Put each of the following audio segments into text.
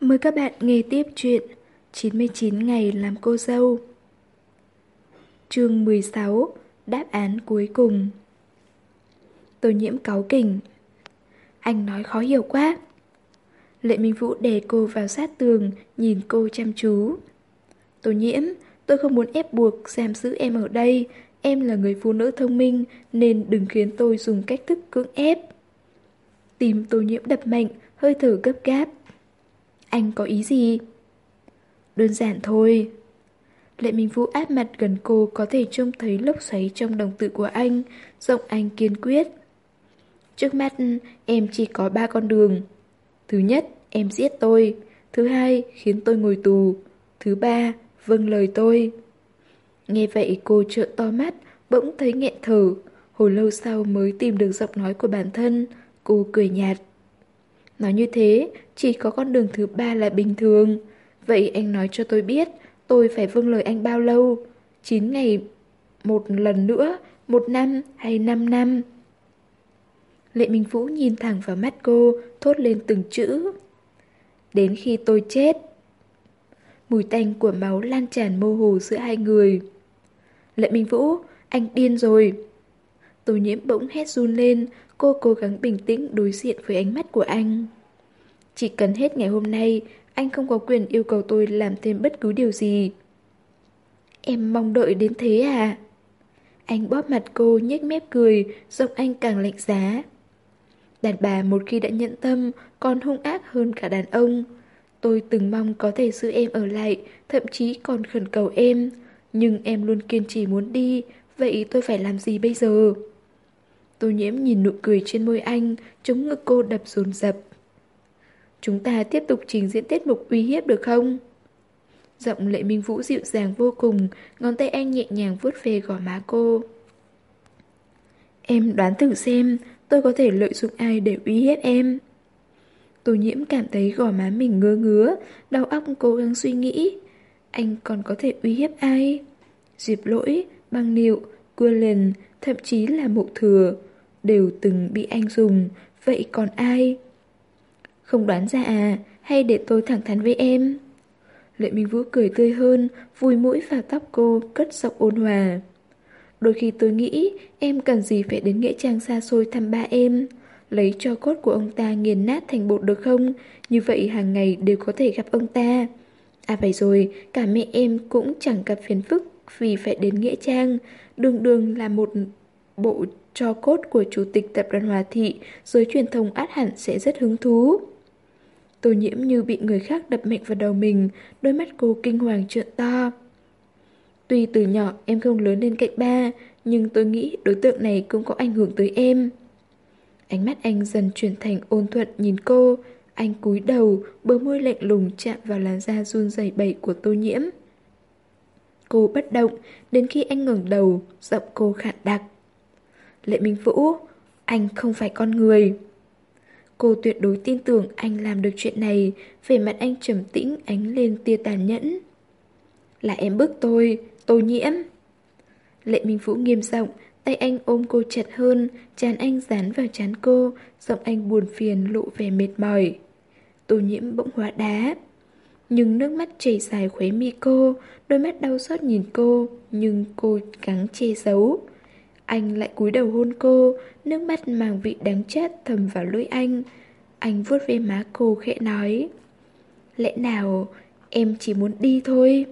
Mời các bạn nghe tiếp chuyện 99 ngày làm cô dâu. Chương 16 Đáp án cuối cùng. Tô nhiễm cáu kỉnh. Anh nói khó hiểu quá. Lệ Minh Vũ đè cô vào sát tường, Nhìn cô chăm chú. Tô nhiễm, Tôi không muốn ép buộc giam giữ em ở đây. Em là người phụ nữ thông minh, Nên đừng khiến tôi dùng cách thức cưỡng ép. Tìm tô nhiễm đập mạnh, Hơi thở gấp gáp anh có ý gì? Đơn giản thôi. Lệ Minh Vũ áp mặt gần cô có thể trông thấy lốc xoáy trong đồng tử của anh, giọng anh kiên quyết. Trước mắt em chỉ có ba con đường. Thứ nhất, em giết tôi. Thứ hai, khiến tôi ngồi tù. Thứ ba, vâng lời tôi. Nghe vậy cô trợn to mắt, bỗng thấy nghẹn thở. Hồi lâu sau mới tìm được giọng nói của bản thân. Cô cười nhạt. Nói như thế, chỉ có con đường thứ ba là bình thường. Vậy anh nói cho tôi biết, tôi phải vâng lời anh bao lâu? 9 ngày một lần nữa, một năm hay 5 năm? Lệ Minh Vũ nhìn thẳng vào mắt cô, thốt lên từng chữ. Đến khi tôi chết. Mùi tanh của máu lan tràn mô hồ giữa hai người. Lệ Minh Vũ, anh điên rồi. Tô nhiễm bỗng hét run lên, cô cố gắng bình tĩnh đối diện với ánh mắt của anh. Chỉ cần hết ngày hôm nay, anh không có quyền yêu cầu tôi làm thêm bất cứ điều gì. Em mong đợi đến thế à? Anh bóp mặt cô nhếch mép cười, giọng anh càng lạnh giá. Đàn bà một khi đã nhận tâm còn hung ác hơn cả đàn ông. Tôi từng mong có thể giữ em ở lại, thậm chí còn khẩn cầu em. Nhưng em luôn kiên trì muốn đi, vậy tôi phải làm gì bây giờ? Tô nhiễm nhìn nụ cười trên môi anh, chống ngực cô đập dồn dập. Chúng ta tiếp tục trình diễn tiết mục uy hiếp được không? Giọng lệ minh vũ dịu dàng vô cùng, ngón tay anh nhẹ nhàng vuốt về gò má cô. Em đoán thử xem, tôi có thể lợi dụng ai để uy hiếp em? Tô nhiễm cảm thấy gò má mình ngứa ngứa, đau óc cố gắng suy nghĩ. Anh còn có thể uy hiếp ai? Diệp lỗi, băng niệu, cua lần, thậm chí là mộ thừa, đều từng bị anh dùng, vậy còn ai? Không đoán ra à, hay để tôi thẳng thắn với em? Lệ Minh Vũ cười tươi hơn, vùi mũi vào tóc cô, cất giọng ôn hòa. Đôi khi tôi nghĩ em cần gì phải đến nghĩa trang xa xôi thăm ba em. Lấy cho cốt của ông ta nghiền nát thành bột được không? Như vậy hàng ngày đều có thể gặp ông ta. À vậy rồi, cả mẹ em cũng chẳng gặp phiền phức vì phải đến nghĩa trang. Đường đường là một bộ cho cốt của chủ tịch tập đoàn Hòa Thị, giới truyền thông át hẳn sẽ rất hứng thú. Tô nhiễm như bị người khác đập mạnh vào đầu mình, đôi mắt cô kinh hoàng trợn to. Tuy từ nhỏ em không lớn lên cạnh ba, nhưng tôi nghĩ đối tượng này cũng có ảnh hưởng tới em. Ánh mắt anh dần chuyển thành ôn thuận nhìn cô, anh cúi đầu, bờ môi lạnh lùng chạm vào làn da run rẩy bẩy của tô nhiễm. Cô bất động, đến khi anh ngẩng đầu, giọng cô khản đặc. Lệ Minh Vũ, anh không phải con người. Cô tuyệt đối tin tưởng anh làm được chuyện này, về mặt anh trầm tĩnh ánh lên tia tàn nhẫn. Là em bức tôi, tôi nhiễm. Lệ Minh Vũ nghiêm giọng, tay anh ôm cô chặt hơn, chán anh dán vào chán cô, giọng anh buồn phiền lộ vẻ mệt mỏi. Tô nhiễm bỗng hóa đá. Nhưng nước mắt chảy dài khóe mi cô, đôi mắt đau xót nhìn cô, nhưng cô gắng che giấu. Anh lại cúi đầu hôn cô, nước mắt mang vị đắng chát thầm vào lưỡi anh. Anh vuốt về má cô khẽ nói. Lẽ nào em chỉ muốn đi thôi?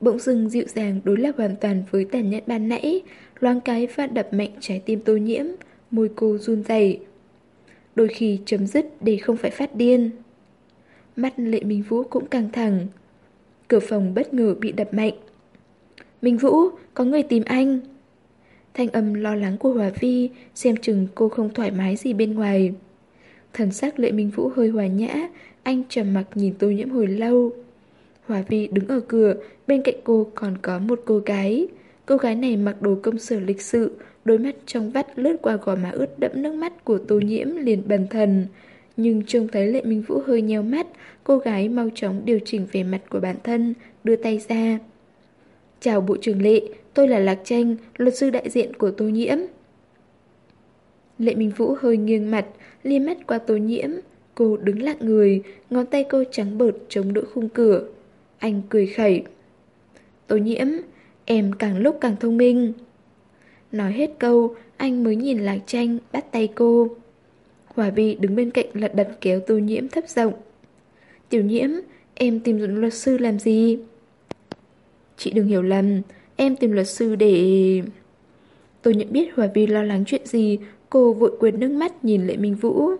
Bỗng dưng dịu dàng đối lập hoàn toàn với tàn nhẫn ban nãy, loáng cái và đập mạnh trái tim tô nhiễm, môi cô run rẩy. Đôi khi chấm dứt để không phải phát điên. Mắt lệ Minh Vũ cũng căng thẳng. Cửa phòng bất ngờ bị đập mạnh. Minh Vũ, có người tìm anh. Thanh âm lo lắng của Hòa Vi, xem chừng cô không thoải mái gì bên ngoài. Thần sắc lệ Minh Vũ hơi hòa nhã, anh trầm mặc nhìn tô nhiễm hồi lâu. Hòa Vi đứng ở cửa, bên cạnh cô còn có một cô gái. Cô gái này mặc đồ công sở lịch sự, đôi mắt trong vắt lướt qua gò má ướt đẫm nước mắt của tô nhiễm liền bần thần. Nhưng trông thấy lệ Minh Vũ hơi nheo mắt, cô gái mau chóng điều chỉnh vẻ mặt của bản thân, đưa tay ra. Chào Bộ trưởng Lệ, tôi là Lạc Tranh, luật sư đại diện của Tô Nhiễm. Lệ Minh Vũ hơi nghiêng mặt, liếc mắt qua Tô Nhiễm. Cô đứng lặng người, ngón tay cô trắng bợt chống đỡ khung cửa. Anh cười khẩy. Tô nhiễm, em càng lúc càng thông minh. Nói hết câu, anh mới nhìn lạc tranh, bắt tay cô. Hòa Vi đứng bên cạnh lật đật kéo tô nhiễm thấp giọng. Tiểu nhiễm, em tìm luật sư làm gì? Chị đừng hiểu lầm, em tìm luật sư để... Tôi nhận biết Hòa Vi lo lắng chuyện gì, cô vội quệt nước mắt nhìn Lệ Minh Vũ.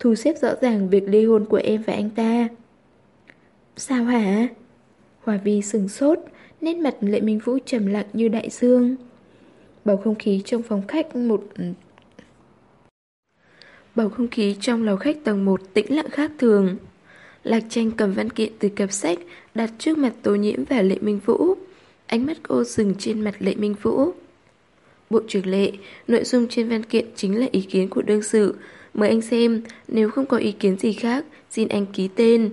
Thu xếp rõ ràng việc ly hôn của em và anh ta. Sao hả? Hòa Vi sừng sốt, nét mặt Lệ Minh Vũ trầm lặng như đại dương. Bầu không khí trong phòng khách một... Bầu không khí trong lầu khách tầng 1 tĩnh lặng khác thường. Lạc tranh cầm văn kiện từ cặp sách đặt trước mặt Tô Nhiễm và Lệ Minh Vũ. Ánh mắt cô dừng trên mặt Lệ Minh Vũ. Bộ trưởng Lệ, nội dung trên văn kiện chính là ý kiến của đương sự. Mời anh xem, nếu không có ý kiến gì khác, xin anh ký tên.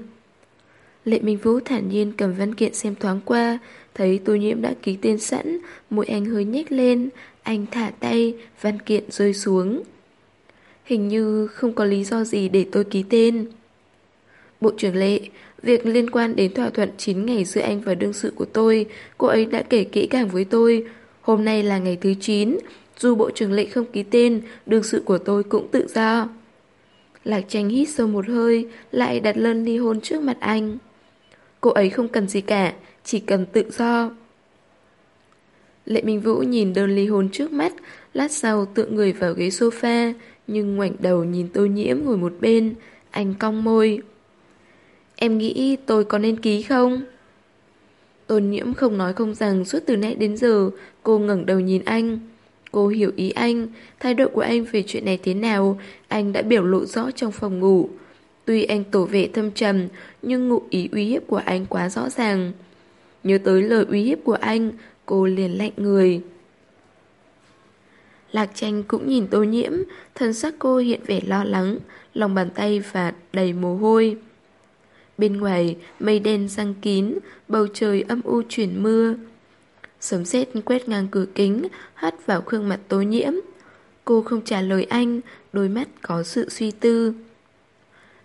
Lệ Minh Vũ thản nhiên cầm văn kiện xem thoáng qua, thấy Tô Nhiễm đã ký tên sẵn, môi anh hơi nhếch lên, anh thả tay, văn kiện rơi xuống. Hình như không có lý do gì để tôi ký tên. Bộ trưởng Lệ, việc liên quan đến thỏa thuận 9 ngày giữa anh và đương sự của tôi, cô ấy đã kể kỹ càng với tôi. Hôm nay là ngày thứ 9, dù Bộ trưởng Lệ không ký tên, đương sự của tôi cũng tự do. Lạc tranh hít sâu một hơi, lại đặt lân ly hôn trước mặt anh. Cô ấy không cần gì cả, chỉ cần tự do. Lệ Minh Vũ nhìn đơn ly hôn trước mắt, lát sau tựa người vào ghế sofa, nhưng ngoảnh đầu nhìn tô nhiễm ngồi một bên, anh cong môi. Em nghĩ tôi có nên ký không? Tôn nhiễm không nói không rằng suốt từ nãy đến giờ cô ngẩng đầu nhìn anh. Cô hiểu ý anh, thái độ của anh về chuyện này thế nào, anh đã biểu lộ rõ trong phòng ngủ. Tuy anh tổ vệ thâm trầm, nhưng ngụ ý uy hiếp của anh quá rõ ràng. Nhớ tới lời uy hiếp của anh, cô liền lạnh người. Lạc tranh cũng nhìn tô nhiễm, thân sắc cô hiện vẻ lo lắng, lòng bàn tay và đầy mồ hôi. Bên ngoài, mây đen răng kín, bầu trời âm u chuyển mưa. Sấm sét quét ngang cửa kính, hắt vào gương mặt tối nhiễm. Cô không trả lời anh, đôi mắt có sự suy tư.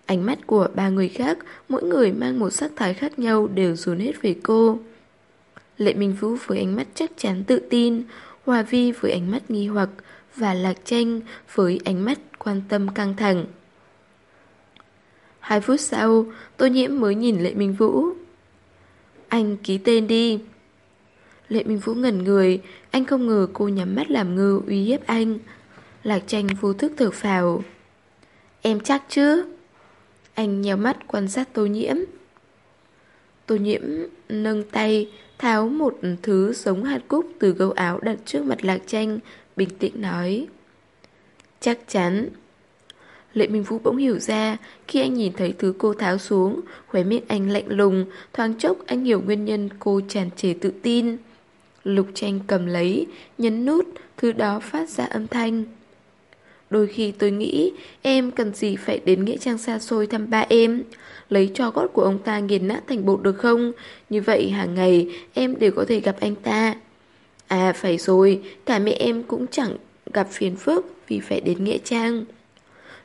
Ánh mắt của ba người khác, mỗi người mang một sắc thái khác nhau đều dồn hết về cô. Lệ Minh Vũ với ánh mắt chắc chắn tự tin, Hòa Vi với ánh mắt nghi hoặc và Lạc Tranh với ánh mắt quan tâm căng thẳng. Hai phút sau, Tô Nhiễm mới nhìn Lệ Minh Vũ. Anh ký tên đi. Lệ Minh Vũ ngẩn người, anh không ngờ cô nhắm mắt làm ngơ uy hiếp anh. Lạc tranh vô thức thở phào. Em chắc chứ? Anh nhéo mắt quan sát tô nhiễm. Tô nhiễm nâng tay, tháo một thứ giống hạt cúc từ gấu áo đặt trước mặt lạc tranh, bình tĩnh nói. Chắc chắn. Lệ Minh Vũ bỗng hiểu ra, khi anh nhìn thấy thứ cô tháo xuống, khóe miệng anh lạnh lùng, thoáng chốc anh hiểu nguyên nhân cô tràn trề tự tin. Lục tranh cầm lấy, nhấn nút, thứ đó phát ra âm thanh. Đôi khi tôi nghĩ em cần gì phải đến nghĩa trang xa xôi thăm ba em Lấy cho gót của ông ta nghiền nát thành bột được không Như vậy hàng ngày em đều có thể gặp anh ta À phải rồi Cả mẹ em cũng chẳng gặp phiền phức Vì phải đến nghĩa trang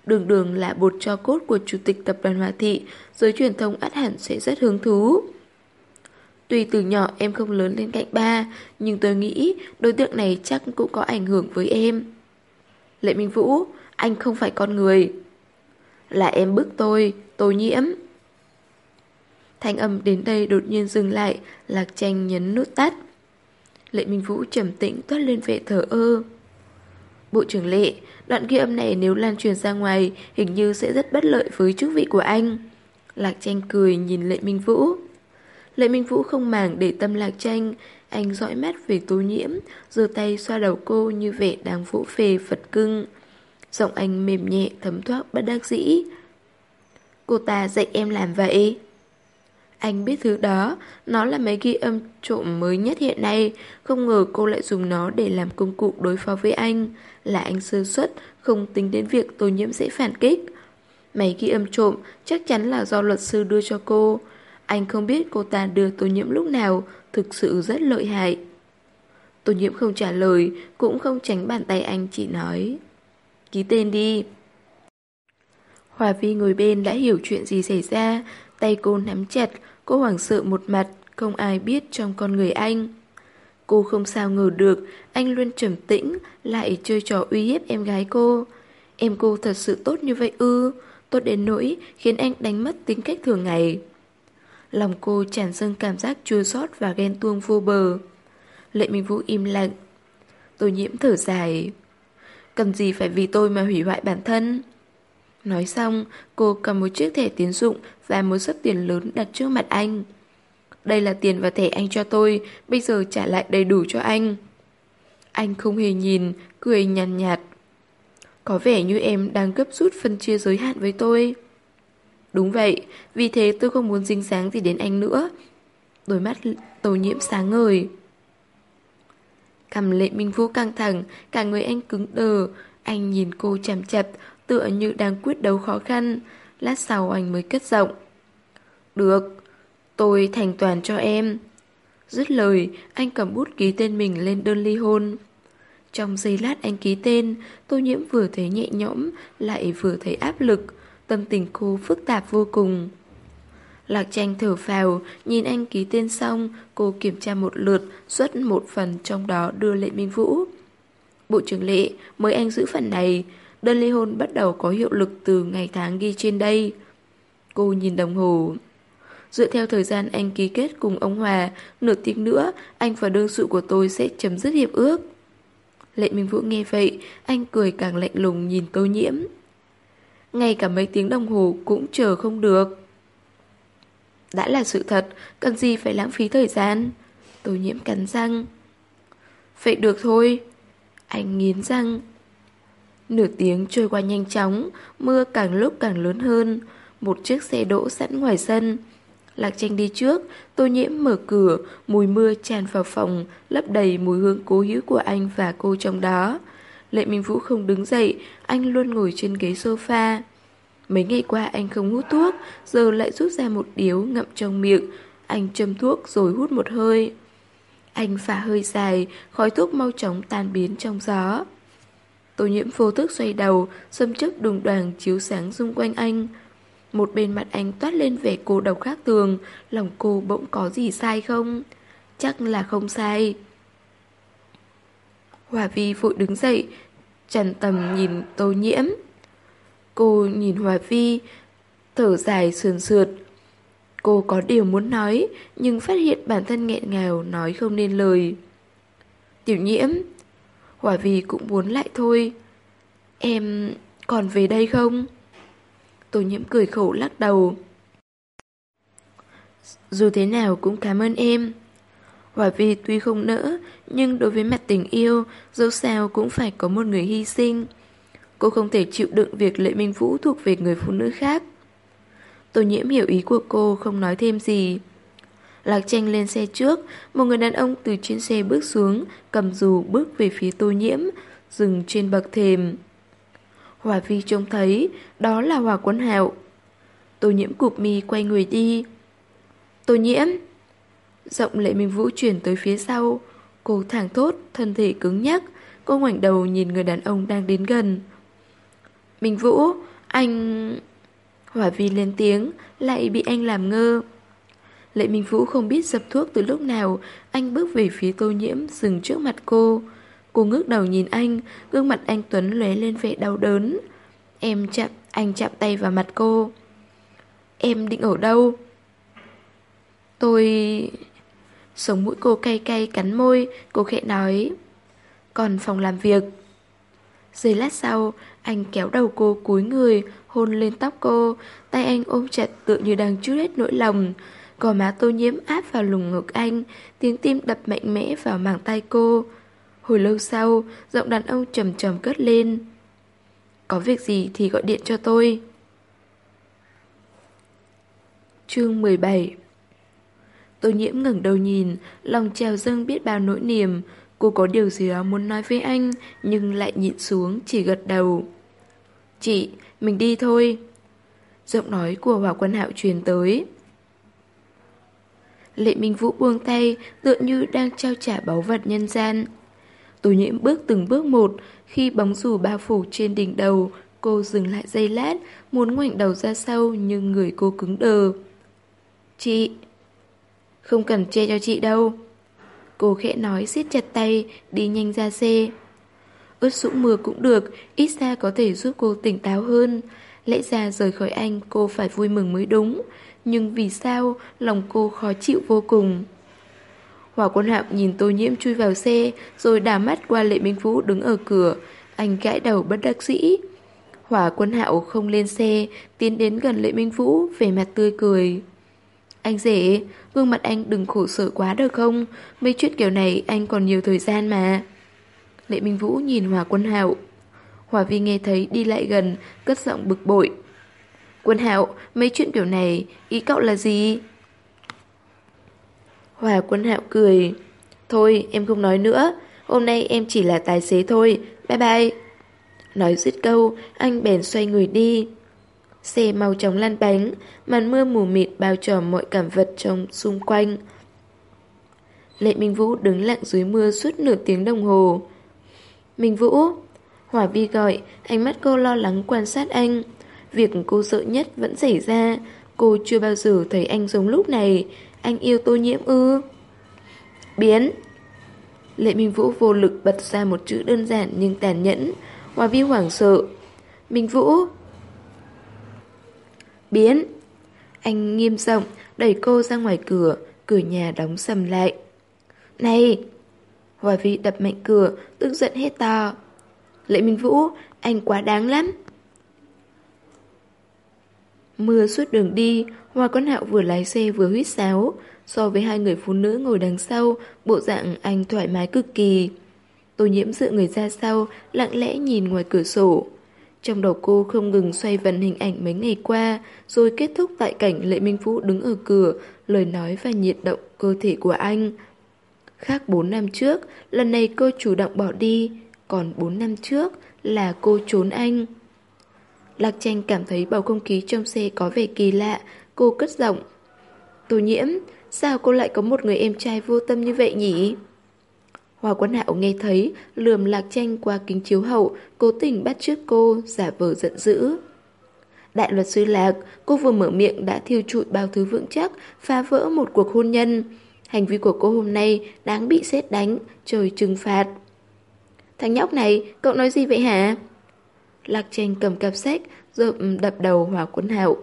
Đường đường là bột cho cốt của chủ tịch tập đoàn Hòa Thị Giới truyền thông át hẳn sẽ rất hứng thú Tuy từ nhỏ em không lớn lên cạnh ba Nhưng tôi nghĩ đối tượng này chắc cũng có ảnh hưởng với em Lệ Minh Vũ, anh không phải con người. Là em bức tôi, tôi nhiễm. Thanh âm đến đây đột nhiên dừng lại, Lạc Tranh nhấn nút tắt. Lệ Minh Vũ trầm tĩnh toát lên vẻ thở ơ. Bộ trưởng Lệ, đoạn ghi âm này nếu lan truyền ra ngoài, hình như sẽ rất bất lợi với chức vị của anh. Lạc Tranh cười nhìn Lệ Minh Vũ. Lệ Minh Vũ không màng để tâm Lạc Tranh, anh dõi mắt về tố nhiễm, giơ tay xoa đầu cô như vẻ đang vỗ phê Phật cưng. Giọng anh mềm nhẹ thấm thoát bất đắc dĩ. Cô ta dạy em làm vậy. Anh biết thứ đó, nó là máy ghi âm trộm mới nhất hiện nay, không ngờ cô lại dùng nó để làm công cụ đối phó với anh. Là anh sơ suất, không tính đến việc tô nhiễm dễ phản kích. máy ghi âm trộm chắc chắn là do luật sư đưa cho cô. Anh không biết cô ta đưa tô nhiễm lúc nào, thực sự rất lợi hại. Tô nhiễm không trả lời, cũng không tránh bàn tay anh chỉ nói. Ký tên đi. Hòa Vi ngồi bên đã hiểu chuyện gì xảy ra, tay cô nắm chặt, cô hoảng sợ một mặt, không ai biết trong con người anh. Cô không sao ngờ được, anh luôn trầm tĩnh, lại chơi trò uy hiếp em gái cô. Em cô thật sự tốt như vậy ư, tốt đến nỗi khiến anh đánh mất tính cách thường ngày. Lòng cô tràn dâng cảm giác chua xót và ghen tuông vô bờ. Lệ Minh Vũ im lặng. Tôi nhiễm thở dài. Cần gì phải vì tôi mà hủy hoại bản thân? Nói xong, cô cầm một chiếc thẻ tiến dụng và một sấp tiền lớn đặt trước mặt anh. Đây là tiền và thẻ anh cho tôi, bây giờ trả lại đầy đủ cho anh. Anh không hề nhìn, cười nhàn nhạt, nhạt. Có vẻ như em đang gấp rút phân chia giới hạn với tôi. Đúng vậy, vì thế tôi không muốn dính dáng gì đến anh nữa. Đôi mắt tô nhiễm sáng ngời. Cầm lệ minh vũ căng thẳng, cả người anh cứng đờ. Anh nhìn cô chằm chặt, tựa như đang quyết đấu khó khăn. Lát sau anh mới cất giọng. Được, tôi thành toàn cho em. Dứt lời, anh cầm bút ký tên mình lên đơn ly hôn. Trong giây lát anh ký tên, tô nhiễm vừa thấy nhẹ nhõm, lại vừa thấy áp lực. Tâm tình cô phức tạp vô cùng. Lạc tranh thở phào, nhìn anh ký tên xong, cô kiểm tra một lượt, xuất một phần trong đó đưa Lệ Minh Vũ. Bộ trưởng Lệ, mới anh giữ phần này, đơn ly hôn bắt đầu có hiệu lực từ ngày tháng ghi trên đây. Cô nhìn đồng hồ. Dựa theo thời gian anh ký kết cùng ông Hòa, nửa tiếng nữa, anh và đương sự của tôi sẽ chấm dứt hiệp ước. Lệ Minh Vũ nghe vậy, anh cười càng lạnh lùng nhìn tô nhiễm. Ngay cả mấy tiếng đồng hồ cũng chờ không được. Đã là sự thật, cần gì phải lãng phí thời gian. Tô nhiễm cắn răng. Vậy được thôi. Anh nghiến răng. Nửa tiếng trôi qua nhanh chóng, mưa càng lúc càng lớn hơn. Một chiếc xe đỗ sẵn ngoài sân. Lạc tranh đi trước, tô nhiễm mở cửa, mùi mưa tràn vào phòng, lấp đầy mùi hương cố hữu của anh và cô trong đó. Lệ Minh Vũ không đứng dậy, anh luôn ngồi trên ghế sofa. Mấy ngày qua anh không hút thuốc, giờ lại rút ra một điếu ngậm trong miệng. Anh châm thuốc rồi hút một hơi. Anh phả hơi dài, khói thuốc mau chóng tan biến trong gió. Tô nhiễm vô thức xoay đầu, xâm chớp đùng đoàn chiếu sáng xung quanh anh. Một bên mặt anh toát lên vẻ cô độc khác thường, lòng cô bỗng có gì sai không? Chắc là không sai. Hòa Vi vội đứng dậy, trần tầm nhìn tô nhiễm. Cô nhìn Hòa Vi, thở dài sườn sượt. Cô có điều muốn nói, nhưng phát hiện bản thân nghẹn ngào nói không nên lời. Tiểu nhiễm, quả vì cũng muốn lại thôi. Em còn về đây không? Tô nhiễm cười khổ lắc đầu. Dù thế nào cũng cảm ơn em. quả vì tuy không nỡ, nhưng đối với mặt tình yêu, dẫu sao cũng phải có một người hy sinh. Cô không thể chịu đựng việc Lệ Minh Vũ thuộc về người phụ nữ khác. Tô nhiễm hiểu ý của cô không nói thêm gì. Lạc tranh lên xe trước, một người đàn ông từ trên xe bước xuống, cầm dù bước về phía tô nhiễm, dừng trên bậc thềm. Hòa Vi trông thấy, đó là Hòa Quân Hạo. Tô nhiễm cụp mi quay người đi. Tô nhiễm! Giọng lệ minh vũ chuyển tới phía sau. Cô thẳng thốt, thân thể cứng nhắc. Cô ngoảnh đầu nhìn người đàn ông đang đến gần. Minh Vũ, anh... Hỏa vi lên tiếng, lại bị anh làm ngơ. Lệ Minh Vũ không biết dập thuốc từ lúc nào, anh bước về phía tô nhiễm, dừng trước mặt cô. Cô ngước đầu nhìn anh, gương mặt anh Tuấn lóe lên vẻ đau đớn. Em chạm, anh chạm tay vào mặt cô. Em định ở đâu? Tôi... Sống mũi cô cay cay cắn môi, cô khẽ nói. Còn phòng làm việc. Giây lát sau, anh kéo đầu cô cúi người, hôn lên tóc cô, tay anh ôm chặt tựa như đang chút hết nỗi lòng. Gò má tô nhiễm áp vào lùng ngực anh, tiếng tim đập mạnh mẽ vào màng tay cô. Hồi lâu sau, giọng đàn ông trầm trầm cất lên. Có việc gì thì gọi điện cho tôi. Chương 17 Tô nhiễm ngẩng đầu nhìn, lòng trào dâng biết bao nỗi niềm. Cô có điều gì đó muốn nói với anh, nhưng lại nhịn xuống, chỉ gật đầu. Chị, mình đi thôi. Giọng nói của Hòa Quân Hạo truyền tới. Lệ Minh Vũ buông tay, tựa như đang trao trả báu vật nhân gian. Tô nhiễm bước từng bước một, khi bóng dù bao phủ trên đỉnh đầu, Cô dừng lại giây lát, muốn ngoảnh đầu ra sau nhưng người cô cứng đờ. Chị... Không cần che cho chị đâu. Cô khẽ nói siết chặt tay, đi nhanh ra xe. Ướt sũng mưa cũng được, ít ra có thể giúp cô tỉnh táo hơn. Lẽ ra rời khỏi anh cô phải vui mừng mới đúng. Nhưng vì sao lòng cô khó chịu vô cùng. hỏa quân hạo nhìn tô nhiễm chui vào xe rồi đảo mắt qua Lệ Minh Vũ đứng ở cửa. Anh gãi đầu bất đắc dĩ. Hỏa quân hạo không lên xe, tiến đến gần Lệ Minh Vũ, về mặt tươi cười. Anh rể, gương mặt anh đừng khổ sở quá được không? Mấy chuyện kiểu này anh còn nhiều thời gian mà. Lệ Minh Vũ nhìn hỏa quân hạo. hỏa Vi nghe thấy đi lại gần, cất giọng bực bội. Quân hạo, mấy chuyện kiểu này, ý cậu là gì? Hòa quân hạo cười. Thôi, em không nói nữa. Hôm nay em chỉ là tài xế thôi. Bye bye. Nói dứt câu, anh bèn xoay người đi. Xe mau chóng lăn bánh, màn mưa mù mịt bao trùm mọi cảm vật trong xung quanh. Lệ Minh Vũ đứng lặng dưới mưa suốt nửa tiếng đồng hồ. Minh Vũ, Hỏa Vi gọi, ánh mắt cô lo lắng quan sát anh. Việc cô sợ nhất vẫn xảy ra, cô chưa bao giờ thấy anh giống lúc này. Anh yêu tô nhiễm ư? Biến! Lệ Minh Vũ vô lực bật ra một chữ đơn giản nhưng tàn nhẫn. Hòa Vi hoảng sợ. Minh Vũ! Biến! Anh nghiêm giọng đẩy cô ra ngoài cửa, cửa nhà đóng sầm lại. Này! Hòa Vi đập mạnh cửa, tức giận hết to. Lệ Minh Vũ, anh quá đáng lắm. Mưa suốt đường đi, Hoa Con Hạo vừa lái xe vừa huýt sáo. So với hai người phụ nữ ngồi đằng sau, bộ dạng anh thoải mái cực kỳ. Tô nhiễm dựa người ra sau, lặng lẽ nhìn ngoài cửa sổ. Trong đầu cô không ngừng xoay vần hình ảnh mấy ngày qua, rồi kết thúc tại cảnh Lệ Minh Phú đứng ở cửa, lời nói và nhiệt động cơ thể của anh. Khác 4 năm trước, lần này cô chủ động bỏ đi, còn 4 năm trước là cô trốn anh. Lạc tranh cảm thấy bầu không khí trong xe có vẻ kỳ lạ, cô cất giọng. Tô nhiễm, sao cô lại có một người em trai vô tâm như vậy nhỉ? Hòa Quán hạo nghe thấy, lườm lạc tranh qua kính chiếu hậu, cố tình bắt trước cô, giả vờ giận dữ. Đại luật sư Lạc, cô vừa mở miệng đã thiêu trụi bao thứ vững chắc, phá vỡ một cuộc hôn nhân. Hành vi của cô hôm nay đáng bị xét đánh, trời trừng phạt. Thằng nhóc này, cậu nói gì vậy hả? Lạc tranh cầm cặp sách, Rồi đập đầu hòa quân hạo.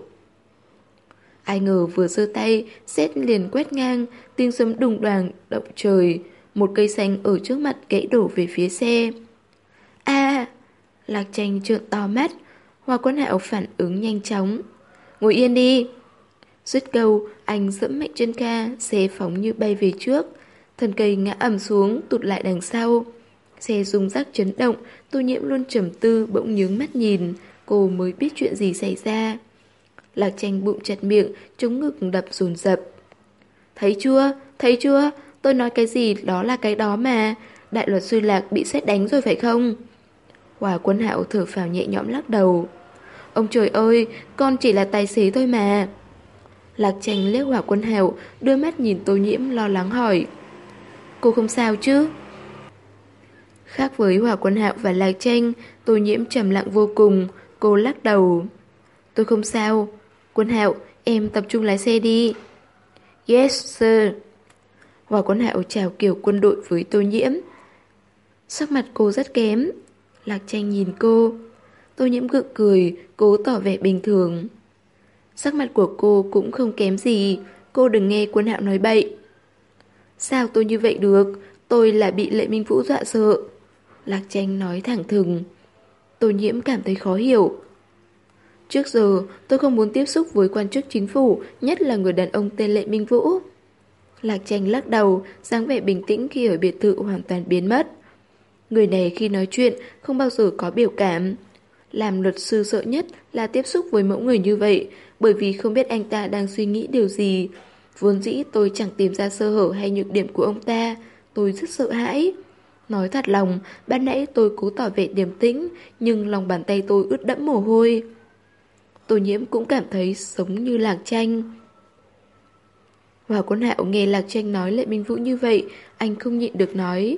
Ai ngờ vừa giơ tay, xét liền quét ngang, tiếng sấm đùng đoàn động trời. Một cây xanh ở trước mặt gãy đổ về phía xe. a Lạc tranh trợn to mắt, Hòa quân hạo phản ứng nhanh chóng. Ngồi yên đi. Dứt câu, anh dẫm mạnh chân ca, xe phóng như bay về trước. Thân cây ngã ầm xuống, tụt lại đằng sau. Xe rung rắc chấn động, tô nhiễm luôn trầm tư bỗng nhướng mắt nhìn, cô mới biết chuyện gì xảy ra. Lạc tranh bụng chặt miệng, chống ngực đập dồn dập. Thấy chưa? Thấy chưa? Tôi nói cái gì đó là cái đó mà. Đại luật suy Lạc bị xét đánh rồi phải không? Hòa quân hạo thở phào nhẹ nhõm lắc đầu. Ông trời ơi, con chỉ là tài xế thôi mà. Lạc tranh liếc hỏa quân hạo, đưa mắt nhìn tô nhiễm lo lắng hỏi. Cô không sao chứ? Khác với hòa quân hạo và lạc tranh, tô nhiễm trầm lặng vô cùng, cô lắc đầu. Tôi không sao. Quân hạo, em tập trung lái xe đi. Yes, sir. Hòa quân hạo chào kiểu quân đội với tô nhiễm. Sắc mặt cô rất kém. Lạc tranh nhìn cô. Tô nhiễm gượng cười, cố tỏ vẻ bình thường. Sắc mặt của cô cũng không kém gì, cô đừng nghe quân hạo nói bậy. Sao tôi như vậy được, tôi là bị lệ minh vũ dọa sợ. Lạc tranh nói thẳng thừng. Tô nhiễm cảm thấy khó hiểu. Trước giờ, tôi không muốn tiếp xúc với quan chức chính phủ, nhất là người đàn ông tên Lệ Minh Vũ. Lạc tranh lắc đầu, dáng vẻ bình tĩnh khi ở biệt thự hoàn toàn biến mất. Người này khi nói chuyện không bao giờ có biểu cảm. Làm luật sư sợ nhất là tiếp xúc với mẫu người như vậy, bởi vì không biết anh ta đang suy nghĩ điều gì. Vốn dĩ tôi chẳng tìm ra sơ hở hay nhược điểm của ông ta, tôi rất sợ hãi. Nói thật lòng, ban nãy tôi cố tỏ vẻ điềm tĩnh, nhưng lòng bàn tay tôi ướt đẫm mồ hôi. Tô nhiễm cũng cảm thấy sống như lạc tranh. Hòa quân hạo nghe lạc tranh nói Lệ Minh Vũ như vậy, anh không nhịn được nói.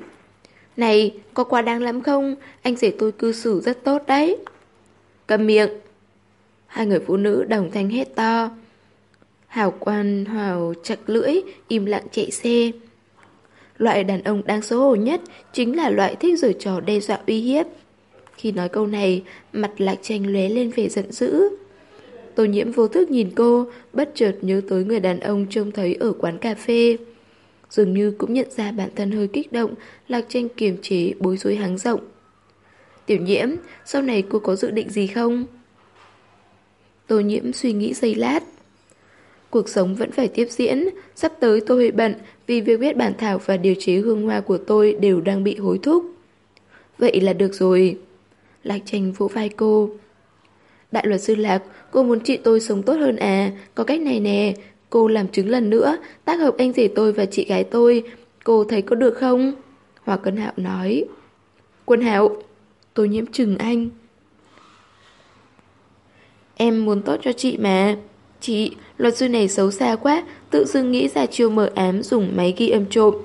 Này, có quá đáng lắm không? Anh rể tôi cư xử rất tốt đấy. Cầm miệng! Hai người phụ nữ đồng thanh hét to. Hảo quan hào chặt lưỡi, im lặng chạy xe. Loại đàn ông đang xấu hổ nhất chính là loại thích giở trò đe dọa uy hiếp. Khi nói câu này, mặt lạc tranh lóe lên vẻ giận dữ. Tô nhiễm vô thức nhìn cô, bất chợt nhớ tới người đàn ông trông thấy ở quán cà phê. Dường như cũng nhận ra bản thân hơi kích động, lạc tranh kiềm chế bối rối háng rộng. Tiểu nhiễm, sau này cô có dự định gì không? Tô nhiễm suy nghĩ giây lát. Cuộc sống vẫn phải tiếp diễn, sắp tới tôi hơi bận vì việc viết bản thảo và điều chế hương hoa của tôi đều đang bị hối thúc. Vậy là được rồi. Lạc tranh vỗ vai cô. Đại luật sư Lạc, cô muốn chị tôi sống tốt hơn à? Có cách này nè, cô làm chứng lần nữa, tác hợp anh rể tôi và chị gái tôi. Cô thấy có được không? Hòa Cân Hạo nói. Quân Hạo, tôi nhiễm chừng anh. Em muốn tốt cho chị mà. Chị, luật sư này xấu xa quá, tự dưng nghĩ ra chiêu mở ám dùng máy ghi âm trộm.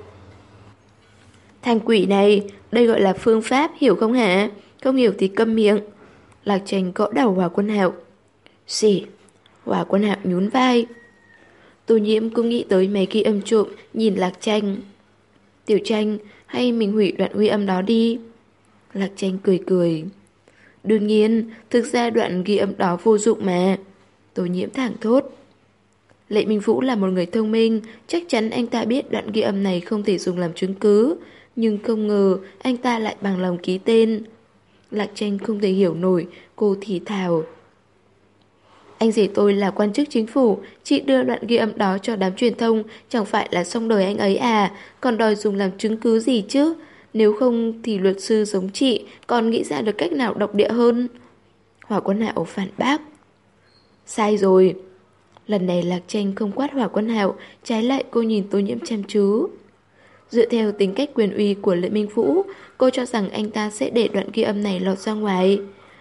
Thằng quỷ này, đây gọi là phương pháp, hiểu không hả? Không hiểu thì câm miệng. Lạc tranh gõ đầu Hòa Quân Hạo. Xỉ. Hòa Quân Hạo nhún vai. Tô nhiễm cũng nghĩ tới máy ghi âm trộm, nhìn Lạc tranh. Tiểu tranh, hay mình hủy đoạn ghi âm đó đi. Lạc tranh cười cười. Đương nhiên, thực ra đoạn ghi âm đó vô dụng mà. Tô nhiễm thẳng thốt. Lệ Minh Vũ là một người thông minh, chắc chắn anh ta biết đoạn ghi âm này không thể dùng làm chứng cứ. Nhưng không ngờ anh ta lại bằng lòng ký tên. Lạc tranh không thể hiểu nổi, cô thì thào. Anh rể tôi là quan chức chính phủ, chị đưa đoạn ghi âm đó cho đám truyền thông, chẳng phải là xong đời anh ấy à, còn đòi dùng làm chứng cứ gì chứ? Nếu không thì luật sư giống chị còn nghĩ ra được cách nào độc địa hơn. Hỏa quân hạo phản bác. Sai rồi. Lần này Lạc Tranh không quát hỏa quân hạo, trái lại cô nhìn tô nhiễm chăm chú. Dựa theo tính cách quyền uy của Lệ Minh Vũ, cô cho rằng anh ta sẽ để đoạn ghi âm này lọt ra ngoài.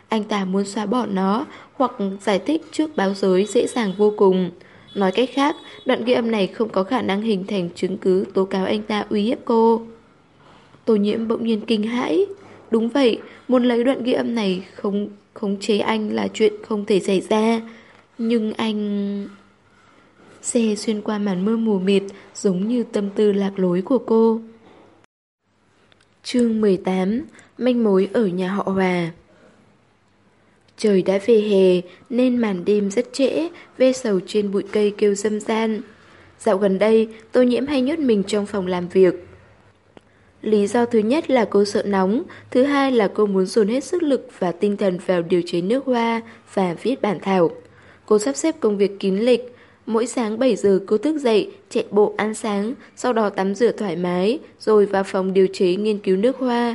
Anh ta muốn xóa bỏ nó hoặc giải thích trước báo giới dễ dàng vô cùng. Nói cách khác, đoạn ghi âm này không có khả năng hình thành chứng cứ tố cáo anh ta uy hiếp cô. Tô nhiễm bỗng nhiên kinh hãi. Đúng vậy, muốn lấy đoạn ghi âm này không khống chế anh là chuyện không thể xảy ra. Nhưng anh... Xe xuyên qua màn mưa mù mịt giống như tâm tư lạc lối của cô. Chương 18 Manh mối ở nhà họ Hòa Trời đã về hè nên màn đêm rất trễ, ve sầu trên bụi cây kêu dâm gian. Dạo gần đây, tô nhiễm hay nhốt mình trong phòng làm việc. Lý do thứ nhất là cô sợ nóng, thứ hai là cô muốn dồn hết sức lực và tinh thần vào điều chế nước hoa và viết bản thảo. Cô sắp xếp công việc kín lịch. Mỗi sáng 7 giờ cô thức dậy, chạy bộ ăn sáng, sau đó tắm rửa thoải mái, rồi vào phòng điều chế nghiên cứu nước hoa.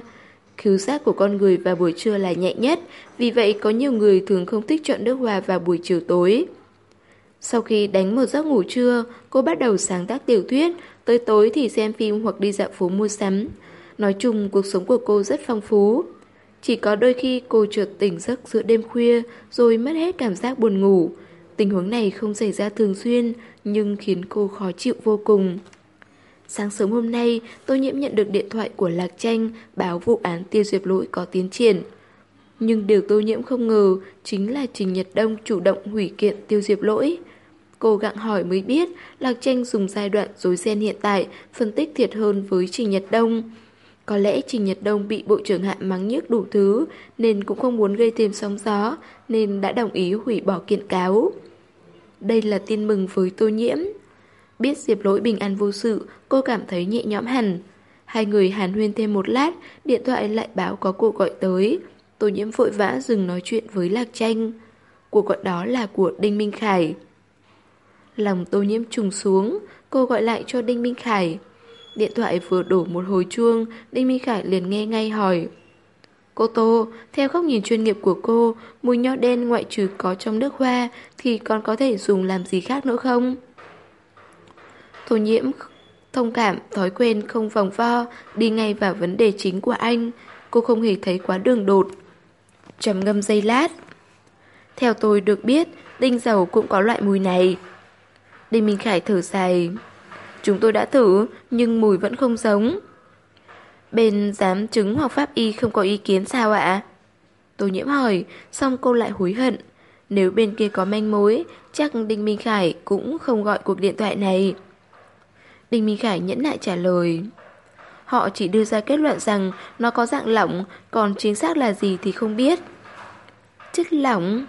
Khứu giác của con người vào buổi trưa là nhẹ nhất, vì vậy có nhiều người thường không thích chọn nước hoa vào buổi chiều tối. Sau khi đánh một giấc ngủ trưa, cô bắt đầu sáng tác tiểu thuyết, tới tối thì xem phim hoặc đi dạo phố mua sắm. Nói chung, cuộc sống của cô rất phong phú. Chỉ có đôi khi cô chợt tỉnh giấc giữa đêm khuya rồi mất hết cảm giác buồn ngủ. Tình huống này không xảy ra thường xuyên nhưng khiến cô khó chịu vô cùng. Sáng sớm hôm nay, tôi nhiễm nhận được điện thoại của Lạc Tranh báo vụ án tiêu diệt lỗi có tiến triển. Nhưng điều tôi nhiễm không ngờ chính là Trình Nhật Đông chủ động hủy kiện tiêu diệt lỗi. Cô gặng hỏi mới biết Lạc Tranh dùng giai đoạn dối ren hiện tại phân tích thiệt hơn với Trình Nhật Đông. Có lẽ Trình Nhật Đông bị Bộ trưởng Hạ mắng nhức đủ thứ nên cũng không muốn gây thêm sóng gió nên đã đồng ý hủy bỏ kiện cáo. Đây là tin mừng với tô nhiễm. Biết Diệp Lỗi bình an vô sự, cô cảm thấy nhẹ nhõm hẳn. Hai người hàn huyên thêm một lát, điện thoại lại báo có cuộc gọi tới. Tô nhiễm vội vã dừng nói chuyện với Lạc Tranh. Cuộc gọi đó là của Đinh Minh Khải. Lòng tô nhiễm trùng xuống, cô gọi lại cho Đinh Minh Khải. Điện thoại vừa đổ một hồi chuông, Đinh Minh Khải liền nghe ngay hỏi. Cô Tô, theo góc nhìn chuyên nghiệp của cô, mùi nho đen ngoại trừ có trong nước hoa thì còn có thể dùng làm gì khác nữa không? Thổ nhiễm thông cảm, thói quen không vòng vo, đi ngay vào vấn đề chính của anh. Cô không hề thấy quá đường đột. trầm ngâm giây lát. Theo tôi được biết, tinh dầu cũng có loại mùi này. Đinh Minh Khải thở dài. Chúng tôi đã thử, nhưng mùi vẫn không giống. Bên giám chứng hoặc pháp y không có ý kiến sao ạ? Tô nhiễm hỏi, xong cô lại hối hận. Nếu bên kia có manh mối, chắc Đinh Minh Khải cũng không gọi cuộc điện thoại này. Đinh Minh Khải nhẫn nại trả lời. Họ chỉ đưa ra kết luận rằng nó có dạng lỏng, còn chính xác là gì thì không biết. Chất lỏng?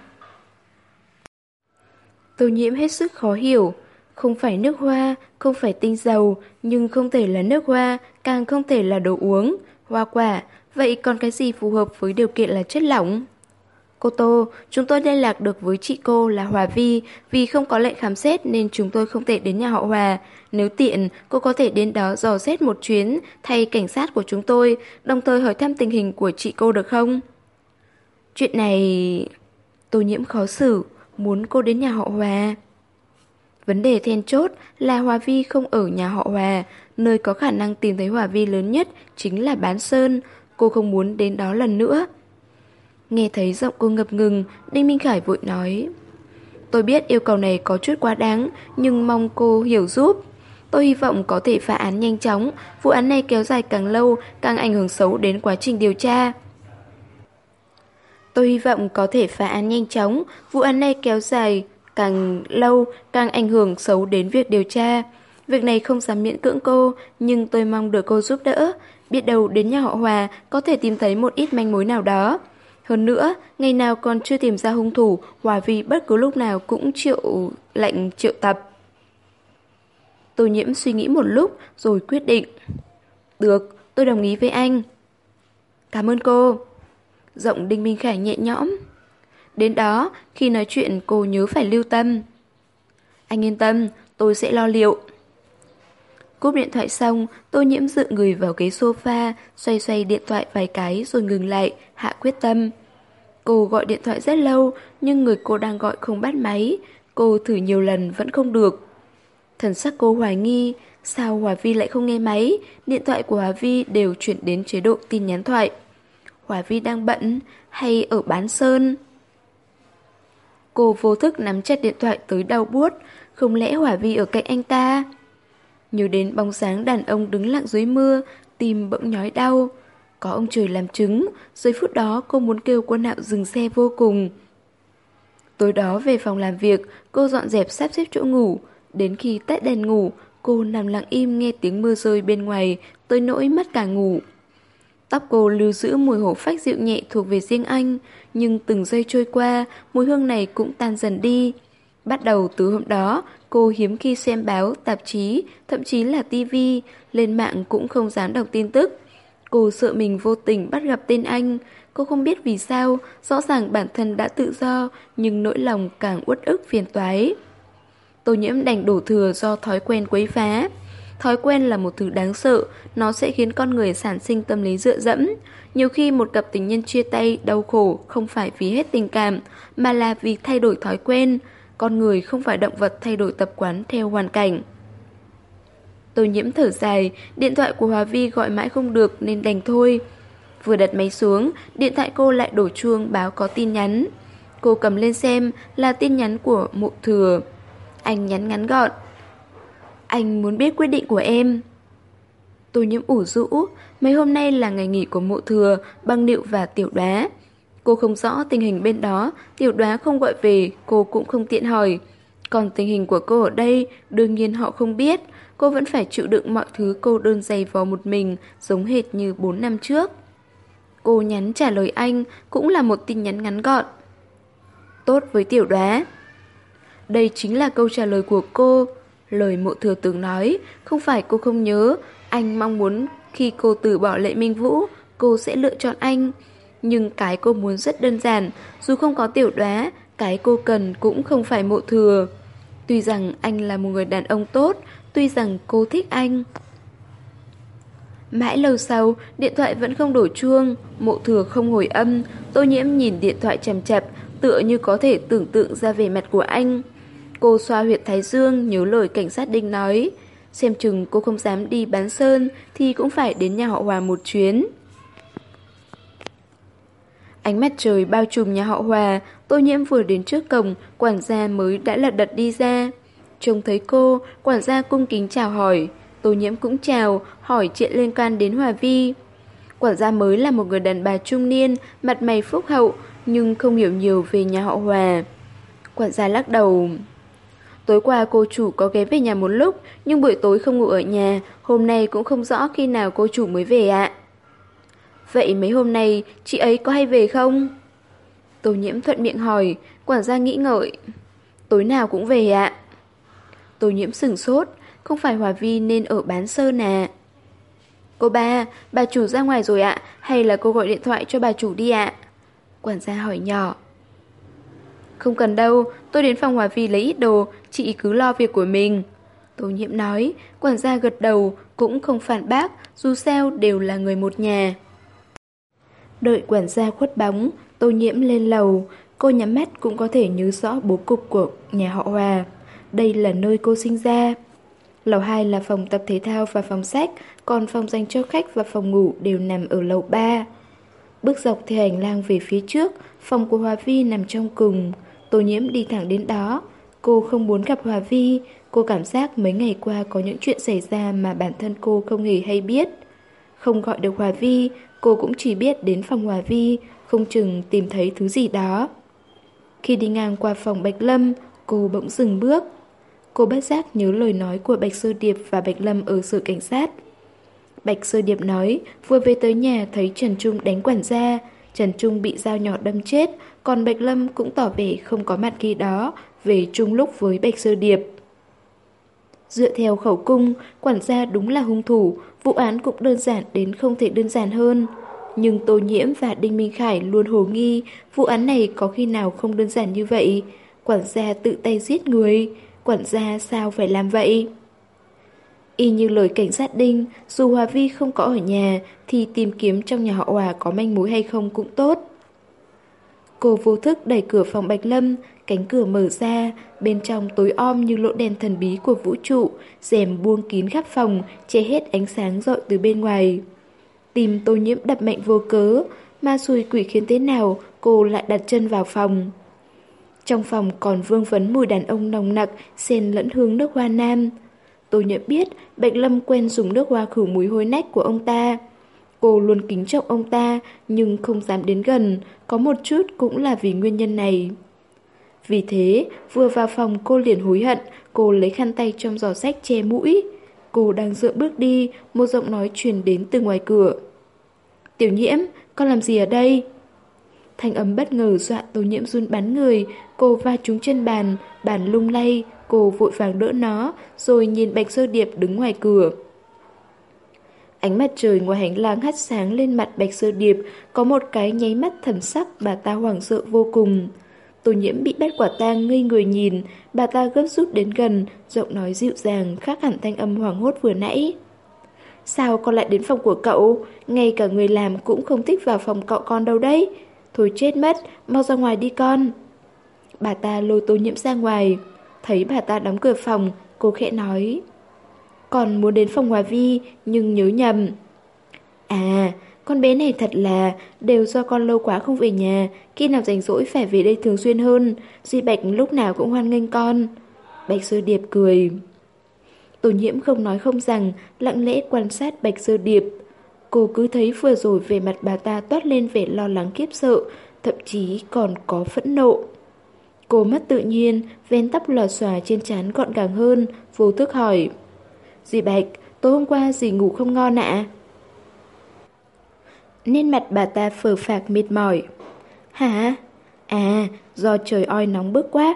Tô nhiễm hết sức khó hiểu. Không phải nước hoa, không phải tinh dầu, nhưng không thể là nước hoa, càng không thể là đồ uống, hoa quả. Vậy còn cái gì phù hợp với điều kiện là chất lỏng? Cô Tô, chúng tôi liên lạc được với chị cô là Hòa Vi, vì không có lệnh khám xét nên chúng tôi không thể đến nhà họ Hòa. Nếu tiện, cô có thể đến đó dò xét một chuyến thay cảnh sát của chúng tôi, đồng thời hỏi thăm tình hình của chị cô được không? Chuyện này... Tô nhiễm khó xử, muốn cô đến nhà họ Hòa. Vấn đề then chốt là Hòa Vi không ở nhà họ Hòa, nơi có khả năng tìm thấy Hòa Vi lớn nhất chính là Bán Sơn. Cô không muốn đến đó lần nữa. Nghe thấy giọng cô ngập ngừng, Đinh Minh Khải vội nói. Tôi biết yêu cầu này có chút quá đáng, nhưng mong cô hiểu giúp. Tôi hy vọng có thể phá án nhanh chóng, vụ án này kéo dài càng lâu, càng ảnh hưởng xấu đến quá trình điều tra. Tôi hy vọng có thể phá án nhanh chóng, vụ án này kéo dài càng lâu, càng ảnh hưởng xấu đến việc điều tra. Việc này không dám miễn cưỡng cô, nhưng tôi mong được cô giúp đỡ. Biết đâu đến nhà họ Hòa có thể tìm thấy một ít manh mối nào đó. Hơn nữa, ngày nào còn chưa tìm ra hung thủ, Hòa Vi bất cứ lúc nào cũng chịu lệnh triệu tập. Tô nhiễm suy nghĩ một lúc rồi quyết định. Được, tôi đồng ý với anh. Cảm ơn cô. Giọng Đinh Minh Khải nhẹ nhõm. Đến đó, khi nói chuyện cô nhớ phải lưu tâm. Anh yên tâm, tôi sẽ lo liệu. Cúp điện thoại xong, tô nhiễm dựa người vào ghế sofa, xoay xoay điện thoại vài cái rồi ngừng lại, hạ quyết tâm. Cô gọi điện thoại rất lâu, nhưng người cô đang gọi không bắt máy. Cô thử nhiều lần vẫn không được. Thần sắc cô hoài nghi, sao Hòa Vi lại không nghe máy, điện thoại của Hòa Vi đều chuyển đến chế độ tin nhắn thoại. Hòa Vi đang bận, hay ở bán sơn? Cô vô thức nắm chặt điện thoại tới đau buốt, không lẽ hỏa Vi ở cạnh anh ta? Nhớ đến bóng sáng đàn ông đứng lặng dưới mưa, tim bỗng nhói đau. Có ông trời làm chứng, giây phút đó cô muốn kêu quân hạo dừng xe vô cùng. Tối đó về phòng làm việc, cô dọn dẹp sắp xếp chỗ ngủ. Đến khi tắt đèn ngủ, cô nằm lặng im nghe tiếng mưa rơi bên ngoài, tới nỗi mất cả ngủ. Tóc cô lưu giữ mùi hổ phách dịu nhẹ thuộc về riêng anh, nhưng từng giây trôi qua, mùi hương này cũng tan dần đi. Bắt đầu từ hôm đó, cô hiếm khi xem báo, tạp chí, thậm chí là tivi, lên mạng cũng không dám đọc tin tức. Cô sợ mình vô tình bắt gặp tên anh, cô không biết vì sao, rõ ràng bản thân đã tự do, nhưng nỗi lòng càng uất ức phiền toái. Tô nhiễm đành đổ thừa do thói quen quấy phá. Thói quen là một thứ đáng sợ, nó sẽ khiến con người sản sinh tâm lý dựa dẫm. Nhiều khi một cặp tình nhân chia tay, đau khổ không phải vì hết tình cảm, mà là vì thay đổi thói quen. Con người không phải động vật thay đổi tập quán theo hoàn cảnh. Tôi nhiễm thở dài, điện thoại của Hòa Vi gọi mãi không được nên đành thôi. Vừa đặt máy xuống, điện thoại cô lại đổ chuông báo có tin nhắn. Cô cầm lên xem là tin nhắn của mụ thừa. Anh nhắn ngắn gọn. Anh muốn biết quyết định của em. Tôi nhiễm ủ rũ, mấy hôm nay là ngày nghỉ của mụ thừa, băng điệu và tiểu đoá. Cô không rõ tình hình bên đó, tiểu đoá không gọi về, cô cũng không tiện hỏi. Còn tình hình của cô ở đây, đương nhiên họ không biết. Cô vẫn phải chịu đựng mọi thứ cô đơn dày vò một mình, giống hệt như 4 năm trước. Cô nhắn trả lời anh, cũng là một tin nhắn ngắn gọn. Tốt với tiểu đoá. Đây chính là câu trả lời của cô. Lời mộ thừa từng nói, không phải cô không nhớ, anh mong muốn khi cô từ bỏ lệ minh vũ, cô sẽ lựa chọn anh. Nhưng cái cô muốn rất đơn giản, dù không có tiểu đoá, cái cô cần cũng không phải mộ thừa. Tuy rằng anh là một người đàn ông tốt, tuy rằng cô thích anh. Mãi lâu sau, điện thoại vẫn không đổ chuông, mộ thừa không hồi âm, tô nhiễm nhìn điện thoại chằm chặp, tựa như có thể tưởng tượng ra vẻ mặt của anh. Cô xoa huyệt thái dương, nhớ lời cảnh sát đinh nói. Xem chừng cô không dám đi bán sơn thì cũng phải đến nhà họ Hòa một chuyến. Ánh mắt trời bao trùm nhà họ Hòa, tô nhiễm vừa đến trước cổng, quản gia mới đã lật đật đi ra. Trông thấy cô, quản gia cung kính chào hỏi. Tô nhiễm cũng chào, hỏi chuyện liên quan đến Hòa Vi. Quản gia mới là một người đàn bà trung niên, mặt mày phúc hậu, nhưng không hiểu nhiều về nhà họ Hòa. Quản gia lắc đầu. Tối qua cô chủ có ghé về nhà một lúc, nhưng buổi tối không ngủ ở nhà, hôm nay cũng không rõ khi nào cô chủ mới về ạ. Vậy mấy hôm nay chị ấy có hay về không? Tô nhiễm thuận miệng hỏi, quản gia nghĩ ngợi. Tối nào cũng về ạ. Tô nhiễm sửng sốt, không phải Hòa Vi nên ở bán sơn à. Cô ba, bà chủ ra ngoài rồi ạ, hay là cô gọi điện thoại cho bà chủ đi ạ? Quản gia hỏi nhỏ. Không cần đâu, tôi đến phòng Hòa Vi lấy ít đồ, chị cứ lo việc của mình. Tô nhiễm nói, quản gia gật đầu, cũng không phản bác, dù sao đều là người một nhà. Đợi quản gia khuất bóng, tô nhiễm lên lầu, cô nhắm mắt cũng có thể nhớ rõ bố cục của nhà họ Hòa. Đây là nơi cô sinh ra. Lầu 2 là phòng tập thể thao và phòng sách, còn phòng dành cho khách và phòng ngủ đều nằm ở lầu 3. Bước dọc theo hành lang về phía trước, phòng của Hòa Vi nằm trong cùng. Tô nhiễm đi thẳng đến đó. Cô không muốn gặp Hòa Vi, cô cảm giác mấy ngày qua có những chuyện xảy ra mà bản thân cô không hề hay biết. Không gọi được Hòa Vi, cô cũng chỉ biết đến phòng Hòa Vi, không chừng tìm thấy thứ gì đó. Khi đi ngang qua phòng Bạch Lâm, cô bỗng dừng bước. Cô bất giác nhớ lời nói của Bạch Sơ Điệp và Bạch Lâm ở sở cảnh sát. Bạch Sơ Điệp nói, vừa về tới nhà thấy Trần Trung đánh quản gia, Trần Trung bị dao nhỏ đâm chết, còn Bạch Lâm cũng tỏ vẻ không có mặt khi đó, về chung lúc với Bạch Sơ Điệp. Dựa theo khẩu cung, quản gia đúng là hung thủ, vụ án cũng đơn giản đến không thể đơn giản hơn. Nhưng Tô Nhiễm và Đinh Minh Khải luôn hồ nghi vụ án này có khi nào không đơn giản như vậy. Quản gia tự tay giết người, quản gia sao phải làm vậy? Y như lời cảnh sát Đinh, dù Hòa Vi không có ở nhà thì tìm kiếm trong nhà họ Hòa có manh mối hay không cũng tốt. Cô vô thức đẩy cửa phòng Bạch Lâm, cánh cửa mở ra, bên trong tối om như lỗ đèn thần bí của vũ trụ, rèm buông kín khắp phòng, che hết ánh sáng rọi từ bên ngoài. Tìm tô nhiễm đập mạnh vô cớ, ma xui quỷ khiến thế nào cô lại đặt chân vào phòng. Trong phòng còn vương vấn mùi đàn ông nồng nặc, xen lẫn hương nước hoa nam. Tôi nhận biết Bạch Lâm quen dùng nước hoa khử mùi hôi nách của ông ta. Cô luôn kính trọng ông ta nhưng không dám đến gần, có một chút cũng là vì nguyên nhân này. Vì thế, vừa vào phòng cô liền hối hận, cô lấy khăn tay trong giỏ sách che mũi. Cô đang dựa bước đi, một giọng nói truyền đến từ ngoài cửa. Tiểu nhiễm, con làm gì ở đây? Thanh âm bất ngờ dọa tô nhiễm run bắn người, cô va trúng chân bàn, bàn lung lay, cô vội vàng đỡ nó, rồi nhìn Bạch Sơ Điệp đứng ngoài cửa. Ánh mặt trời ngoài hành lang hắt sáng lên mặt Bạch Sơ Điệp, có một cái nháy mắt thần sắc bà ta hoảng sợ vô cùng. Tô nhiễm bị bắt quả tang ngây người nhìn, bà ta gấp rút đến gần, giọng nói dịu dàng, khác hẳn thanh âm hoảng hốt vừa nãy. Sao con lại đến phòng của cậu? Ngay cả người làm cũng không thích vào phòng cậu con đâu đấy. Thôi chết mất, mau ra ngoài đi con. Bà ta lôi tô nhiễm ra ngoài. Thấy bà ta đóng cửa phòng, cô khẽ nói. Còn muốn đến phòng Hòa Vi, nhưng nhớ nhầm. À, con bé này thật là đều do con lâu quá không về nhà, khi nào rảnh rỗi phải về đây thường xuyên hơn, Duy Bạch lúc nào cũng hoan nghênh con. Bạch Sơ Điệp cười. Tổ nhiễm không nói không rằng, lặng lẽ quan sát Bạch Sơ Điệp. Cô cứ thấy vừa rồi về mặt bà ta toát lên vẻ lo lắng kiếp sợ, thậm chí còn có phẫn nộ. Cô mất tự nhiên, ven tóc lò xòa trên trán gọn gàng hơn, vô thức hỏi. Dì Bạch, tối hôm qua dì ngủ không ngon ạ? Nên mặt bà ta phờ phạc mệt mỏi. Hả? À, do trời oi nóng bức quá.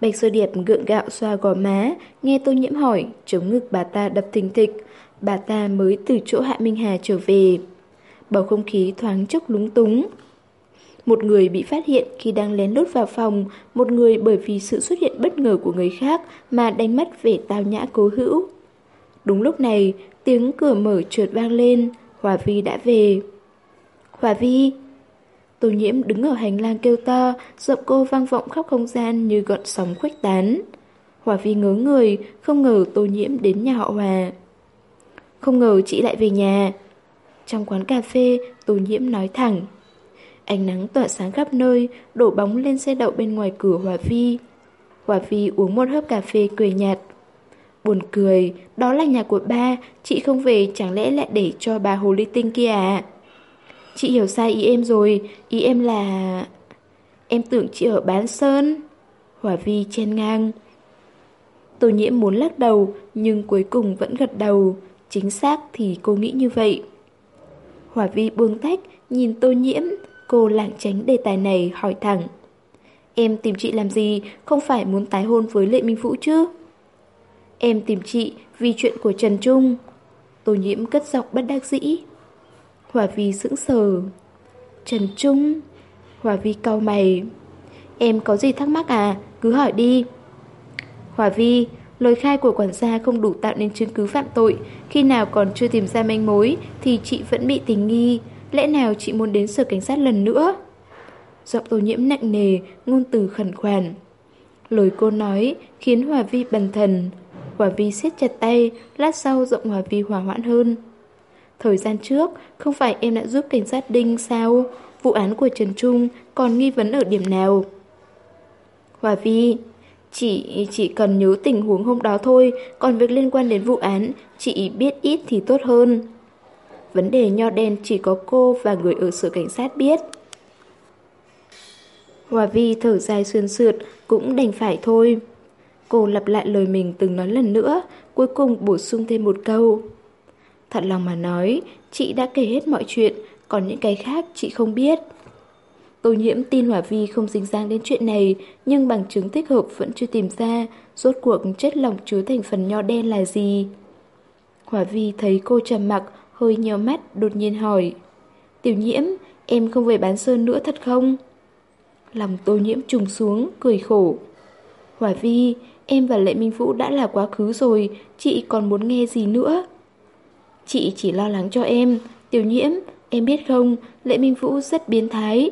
Bạch sơ điệp gượng gạo xoa gò má, nghe tô nhiễm hỏi, chống ngực bà ta đập thình thịch. Bà ta mới từ chỗ Hạ Minh Hà trở về. Bầu không khí thoáng chốc lúng túng. Một người bị phát hiện khi đang lén lút vào phòng, một người bởi vì sự xuất hiện bất ngờ của người khác mà đánh mất vẻ tao nhã cố hữu. Đúng lúc này, tiếng cửa mở trượt vang lên, Hòa Vi đã về. Hòa Vi! Tô nhiễm đứng ở hành lang kêu to, giọng cô vang vọng khắp không gian như gọn sóng khuếch tán. Hòa Vi ngớ người, không ngờ tô nhiễm đến nhà họ Hòa. Không ngờ chị lại về nhà. Trong quán cà phê, tô nhiễm nói thẳng. Ánh nắng tỏa sáng khắp nơi, đổ bóng lên xe đậu bên ngoài cửa Hòa Vi. Hòa Vi uống một hớp cà phê cười nhạt. Buồn cười, đó là nhà của ba, chị không về chẳng lẽ lại để cho bà Hồ Ly Tinh kia à? Chị hiểu sai ý em rồi, ý em là... Em tưởng chị ở bán sơn. hòa vi chen ngang. Tô nhiễm muốn lắc đầu, nhưng cuối cùng vẫn gật đầu. Chính xác thì cô nghĩ như vậy. hòa vi buông tách, nhìn tô nhiễm, cô lảng tránh đề tài này hỏi thẳng. Em tìm chị làm gì, không phải muốn tái hôn với Lệ Minh Vũ chứ? Em tìm chị vì chuyện của Trần Trung. Tô nhiễm cất giọng bất đắc dĩ. Hòa Vi sững sờ. Trần Trung? Hòa Vi cau mày. Em có gì thắc mắc à? Cứ hỏi đi. Hòa Vi, lời khai của quản gia không đủ tạo nên chứng cứ phạm tội. Khi nào còn chưa tìm ra manh mối thì chị vẫn bị tình nghi. Lẽ nào chị muốn đến sở cảnh sát lần nữa? Giọng tô nhiễm nặng nề, ngôn từ khẩn khoản. Lời cô nói khiến Hòa Vi bần thần. Hòa Vi siết chặt tay, lát sau giọng Hòa Vi hòa hoãn hơn. Thời gian trước, không phải em đã giúp cảnh sát Đinh sao? Vụ án của Trần Trung còn nghi vấn ở điểm nào? Hòa Vi, chị chỉ cần nhớ tình huống hôm đó thôi, còn việc liên quan đến vụ án, chị biết ít thì tốt hơn. Vấn đề nho đen chỉ có cô và người ở sở cảnh sát biết. Hòa Vi thở dài xuyên sượt, cũng đành phải thôi. Cô lặp lại lời mình từng nói lần nữa, cuối cùng bổ sung thêm một câu. Thật lòng mà nói, chị đã kể hết mọi chuyện, còn những cái khác chị không biết. Tô nhiễm tin hòa Vi không dính dáng đến chuyện này, nhưng bằng chứng thích hợp vẫn chưa tìm ra, rốt cuộc chất lỏng chứa thành phần nho đen là gì. hòa Vi thấy cô trầm mặc, hơi nhíu mắt, đột nhiên hỏi. Tiểu nhiễm, em không về bán sơn nữa thật không? Lòng tô nhiễm trùng xuống, cười khổ. Hỏa Vi, em và Lệ Minh Vũ đã là quá khứ rồi, chị còn muốn nghe gì nữa? Chị chỉ lo lắng cho em, tiểu nhiễm, em biết không, Lệ Minh Vũ rất biến thái.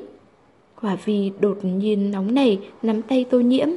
Hỏa Vi đột nhiên nóng nảy, nắm tay tô nhiễm.